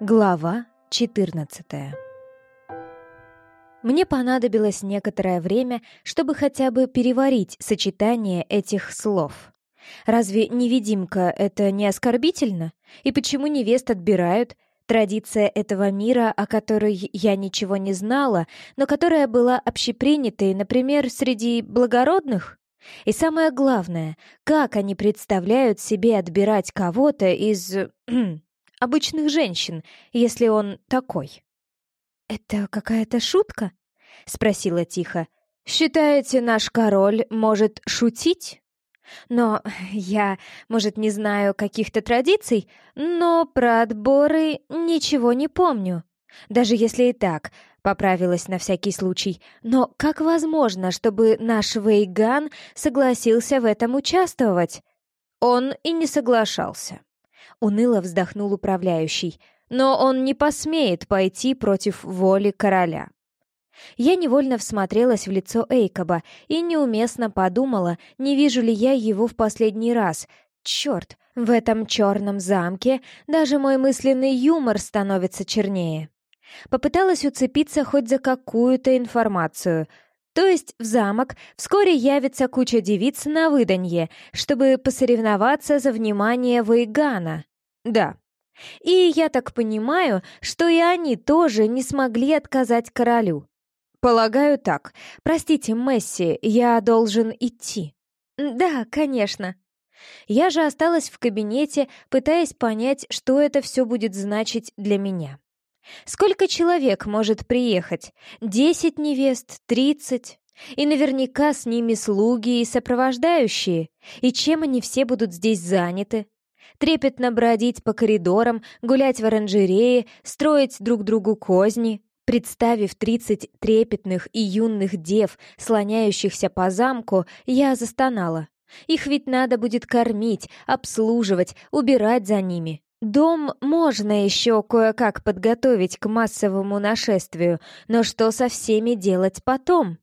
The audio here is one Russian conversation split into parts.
Глава 14 Мне понадобилось некоторое время, чтобы хотя бы переварить сочетание этих слов. Разве невидимка — это не оскорбительно? И почему невест отбирают? Традиция этого мира, о которой я ничего не знала, но которая была общепринятой, например, среди благородных? И самое главное, как они представляют себе отбирать кого-то из обычных женщин, если он такой. «Это какая-то шутка?» — спросила тихо. «Считаете, наш король может шутить?» «Но я, может, не знаю каких-то традиций, но про отборы ничего не помню. Даже если и так, поправилась на всякий случай. Но как возможно, чтобы наш Вейган согласился в этом участвовать?» Он и не соглашался. Уныло вздохнул управляющий. «Но он не посмеет пойти против воли короля». Я невольно всмотрелась в лицо Эйкоба и неуместно подумала, не вижу ли я его в последний раз. Черт, в этом черном замке даже мой мысленный юмор становится чернее. Попыталась уцепиться хоть за какую-то информацию. То есть в замок вскоре явится куча девиц на выданье, чтобы посоревноваться за внимание Вейгана. Да. И я так понимаю, что и они тоже не смогли отказать королю. Полагаю так. Простите, Месси, я должен идти. Да, конечно. Я же осталась в кабинете, пытаясь понять, что это все будет значить для меня. Сколько человек может приехать? Десять невест? Тридцать? И наверняка с ними слуги и сопровождающие. И чем они все будут здесь заняты? трепетно бродить по коридорам, гулять в оранжерее, строить друг другу козни. Представив тридцать трепетных и юных дев, слоняющихся по замку, я застонала. Их ведь надо будет кормить, обслуживать, убирать за ними. Дом можно еще кое-как подготовить к массовому нашествию, но что со всеми делать потом?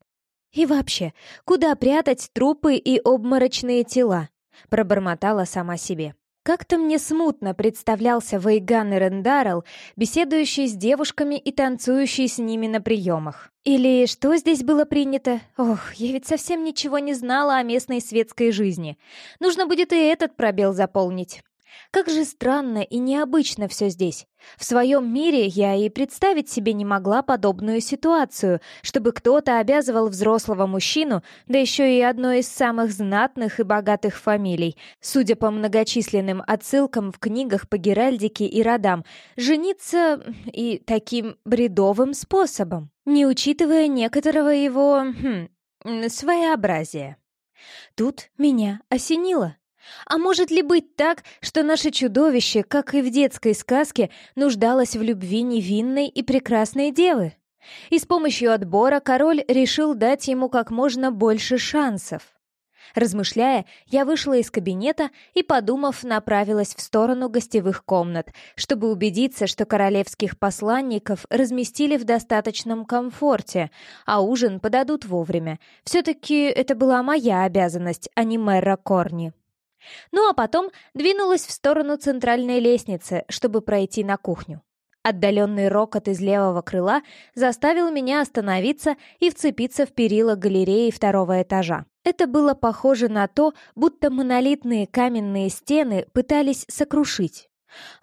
И вообще, куда прятать трупы и обморочные тела? Пробормотала сама себе. Как-то мне смутно представлялся Вейган Рендарл, беседующий с девушками и танцующий с ними на приемах. Или что здесь было принято? Ох, я ведь совсем ничего не знала о местной светской жизни. Нужно будет и этот пробел заполнить. Как же странно и необычно все здесь. В своем мире я и представить себе не могла подобную ситуацию, чтобы кто-то обязывал взрослого мужчину, да еще и одной из самых знатных и богатых фамилий, судя по многочисленным отсылкам в книгах по геральдике и родам, жениться и таким бредовым способом, не учитывая некоторого его... Хм, своеобразия. Тут меня осенило. А может ли быть так, что наше чудовище, как и в детской сказке, нуждалось в любви невинной и прекрасной девы? И с помощью отбора король решил дать ему как можно больше шансов. Размышляя, я вышла из кабинета и, подумав, направилась в сторону гостевых комнат, чтобы убедиться, что королевских посланников разместили в достаточном комфорте, а ужин подадут вовремя. Все-таки это была моя обязанность, а не мэра Корни. Ну а потом двинулась в сторону центральной лестницы, чтобы пройти на кухню. Отдаленный рокот из левого крыла заставил меня остановиться и вцепиться в перила галереи второго этажа. Это было похоже на то, будто монолитные каменные стены пытались сокрушить.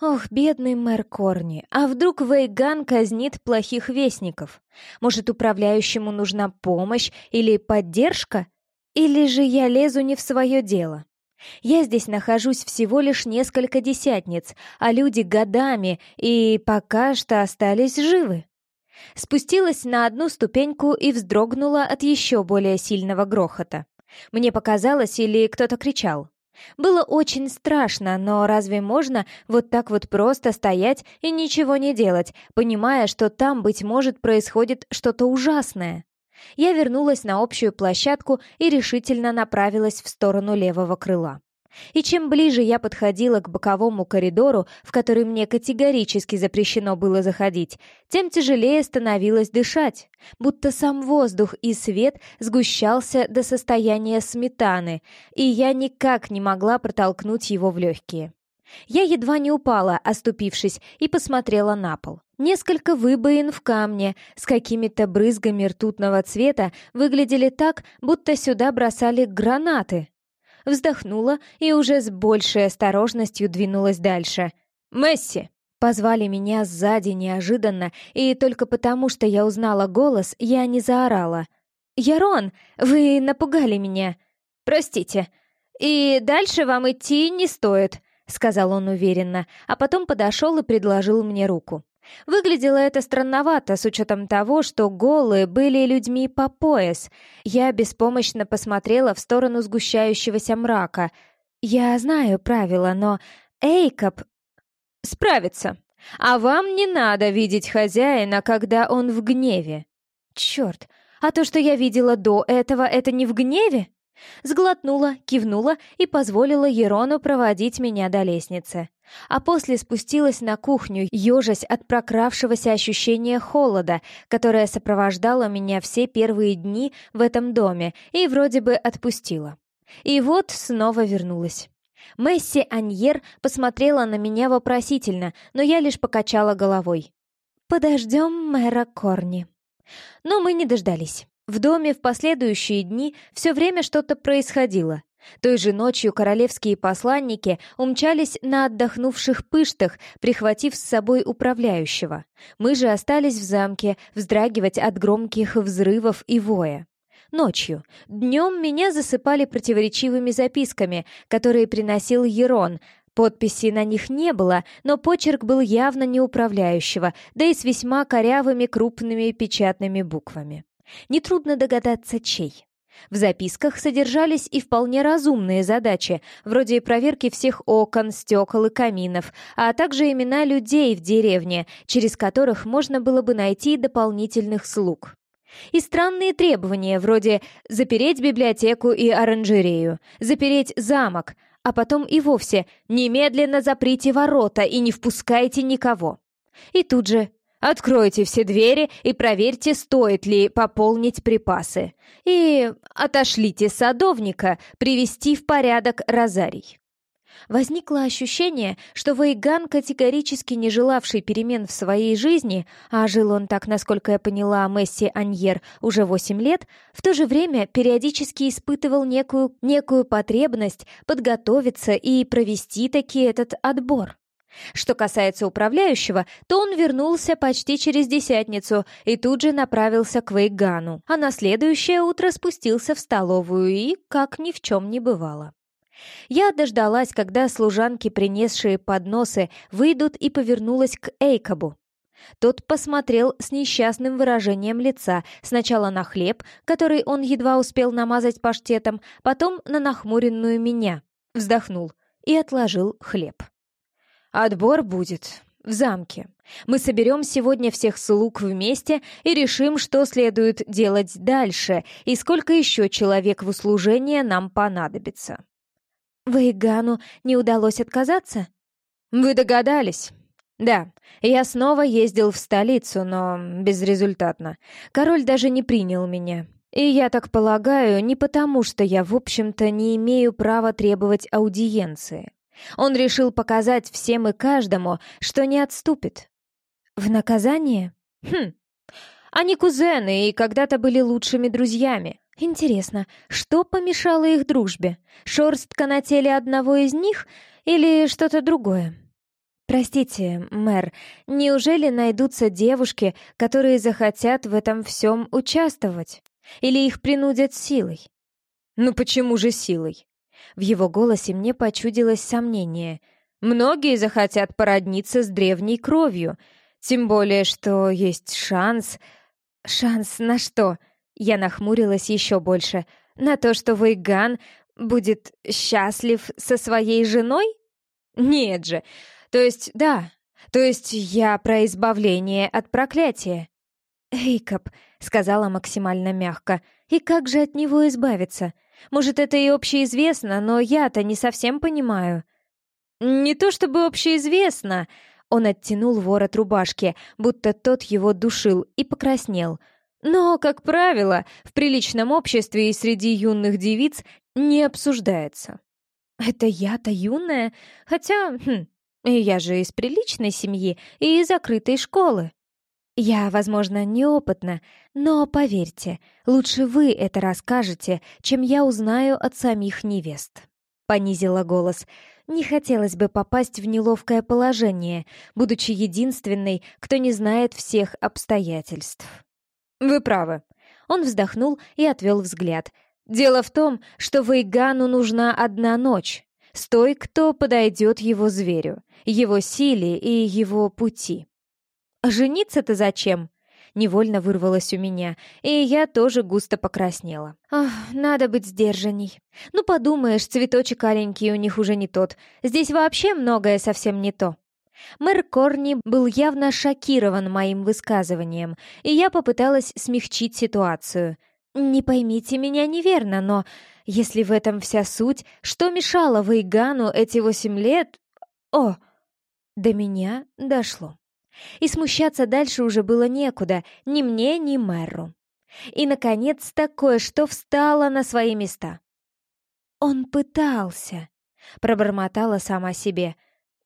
Ох, бедный мэр Корни, а вдруг Вейган казнит плохих вестников? Может, управляющему нужна помощь или поддержка? Или же я лезу не в свое дело? Я здесь нахожусь всего лишь несколько десятниц, а люди годами и пока что остались живы. Спустилась на одну ступеньку и вздрогнула от еще более сильного грохота. Мне показалось, или кто-то кричал. Было очень страшно, но разве можно вот так вот просто стоять и ничего не делать, понимая, что там, быть может, происходит что-то ужасное? Я вернулась на общую площадку и решительно направилась в сторону левого крыла. И чем ближе я подходила к боковому коридору, в который мне категорически запрещено было заходить, тем тяжелее становилось дышать, будто сам воздух и свет сгущался до состояния сметаны, и я никак не могла протолкнуть его в легкие. Я едва не упала, оступившись, и посмотрела на пол. Несколько выбоин в камне с какими-то брызгами ртутного цвета выглядели так, будто сюда бросали гранаты. Вздохнула и уже с большей осторожностью двинулась дальше. «Месси!» Позвали меня сзади неожиданно, и только потому, что я узнала голос, я не заорала. «Ярон, вы напугали меня!» «Простите. И дальше вам идти не стоит», — сказал он уверенно, а потом подошел и предложил мне руку. Выглядело это странновато, с учетом того, что голые были людьми по пояс. Я беспомощно посмотрела в сторону сгущающегося мрака. Я знаю правила, но Эйкоп справится. А вам не надо видеть хозяина, когда он в гневе. Черт, а то, что я видела до этого, это не в гневе? Сглотнула, кивнула и позволила Ерону проводить меня до лестницы. А после спустилась на кухню, ежась от прокравшегося ощущения холода, которое сопровождало меня все первые дни в этом доме и вроде бы отпустила. И вот снова вернулась. Месси Аньер посмотрела на меня вопросительно, но я лишь покачала головой. «Подождем мэра Корни». Но мы не дождались. В доме в последующие дни все время что-то происходило. Той же ночью королевские посланники умчались на отдохнувших пыштах, прихватив с собой управляющего. Мы же остались в замке вздрагивать от громких взрывов и воя. Ночью. Днем меня засыпали противоречивыми записками, которые приносил Ерон. Подписи на них не было, но почерк был явно не управляющего, да и с весьма корявыми крупными печатными буквами. Нетрудно догадаться, чей. В записках содержались и вполне разумные задачи, вроде проверки всех окон, стекол и каминов, а также имена людей в деревне, через которых можно было бы найти дополнительных слуг. И странные требования, вроде запереть библиотеку и оранжерею, запереть замок, а потом и вовсе немедленно заприте ворота и не впускайте никого. И тут же Откройте все двери и проверьте, стоит ли пополнить припасы. И отошлите садовника привести в порядок розарий. Возникло ощущение, что Вейган, категорически не желавший перемен в своей жизни, а жил он так, насколько я поняла, Месси Аньер уже восемь лет, в то же время периодически испытывал некую, некую потребность подготовиться и провести таки этот отбор. Что касается управляющего, то он вернулся почти через десятницу и тут же направился к Вейгану, а на следующее утро спустился в столовую и, как ни в чем не бывало. Я дождалась, когда служанки, принесшие подносы, выйдут и повернулась к Эйкобу. Тот посмотрел с несчастным выражением лица сначала на хлеб, который он едва успел намазать паштетом, потом на нахмуренную меня, вздохнул и отложил хлеб. Отбор будет в замке. Мы соберем сегодня всех слуг вместе и решим, что следует делать дальше и сколько еще человек в услужение нам понадобится. Вейгану не удалось отказаться? Вы догадались? Да, я снова ездил в столицу, но безрезультатно. Король даже не принял меня. И я так полагаю, не потому, что я, в общем-то, не имею права требовать аудиенции. Он решил показать всем и каждому, что не отступит. В наказание? Хм. Они кузены и когда-то были лучшими друзьями. Интересно, что помешало их дружбе? Шорстка на теле одного из них или что-то другое? Простите, мэр, неужели найдутся девушки, которые захотят в этом всем участвовать? Или их принудят силой? Ну почему же силой? В его голосе мне почудилось сомнение. Многие захотят породниться с древней кровью, тем более, что есть шанс... Шанс на что? Я нахмурилась еще больше. На то, что Вейган будет счастлив со своей женой? Нет же. То есть, да. То есть я про избавление от проклятия. «Эйкоп», — сказала максимально мягко, — «и как же от него избавиться? Может, это и общеизвестно, но я-то не совсем понимаю». «Не то чтобы общеизвестно», — он оттянул ворот рубашки, будто тот его душил, и покраснел. «Но, как правило, в приличном обществе и среди юных девиц не обсуждается». Это я-то юная? Хотя, хм, я же из приличной семьи и из закрытой школы. Я, возможно, неопытна, но поверьте, лучше вы это расскажете, чем я узнаю от самих невест. Понизила голос. Не хотелось бы попасть в неловкое положение, будучи единственной, кто не знает всех обстоятельств. Вы правы. Он вздохнул и отвел взгляд. Дело в том, что Вейгану нужна одна ночь, с кто подойдет его зверю, его силе и его пути. «А жениться-то зачем?» Невольно вырвалось у меня, и я тоже густо покраснела. Ах, надо быть сдержанней. Ну, подумаешь, цветочек аленький у них уже не тот. Здесь вообще многое совсем не то. Мэр Корни был явно шокирован моим высказыванием, и я попыталась смягчить ситуацию. «Не поймите меня неверно, но если в этом вся суть, что мешало Вейгану эти восемь лет...» «О!» До меня дошло. И смущаться дальше уже было некуда, ни мне, ни мэру. И, наконец, такое, что встало на свои места. «Он пытался», — пробормотала сама себе,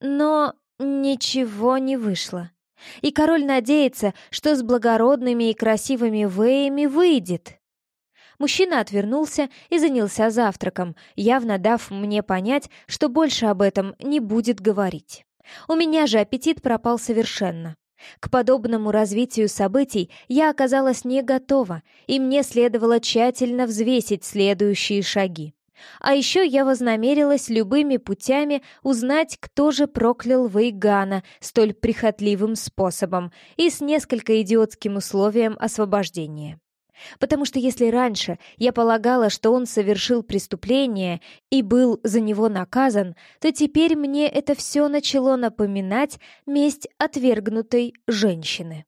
но ничего не вышло. И король надеется, что с благородными и красивыми веями выйдет. Мужчина отвернулся и занялся завтраком, явно дав мне понять, что больше об этом не будет говорить. У меня же аппетит пропал совершенно. К подобному развитию событий я оказалась не готова, и мне следовало тщательно взвесить следующие шаги. А еще я вознамерилась любыми путями узнать, кто же проклял Вейгана столь прихотливым способом и с несколько идиотским условием освобождения. Потому что если раньше я полагала, что он совершил преступление и был за него наказан, то теперь мне это все начало напоминать месть отвергнутой женщины.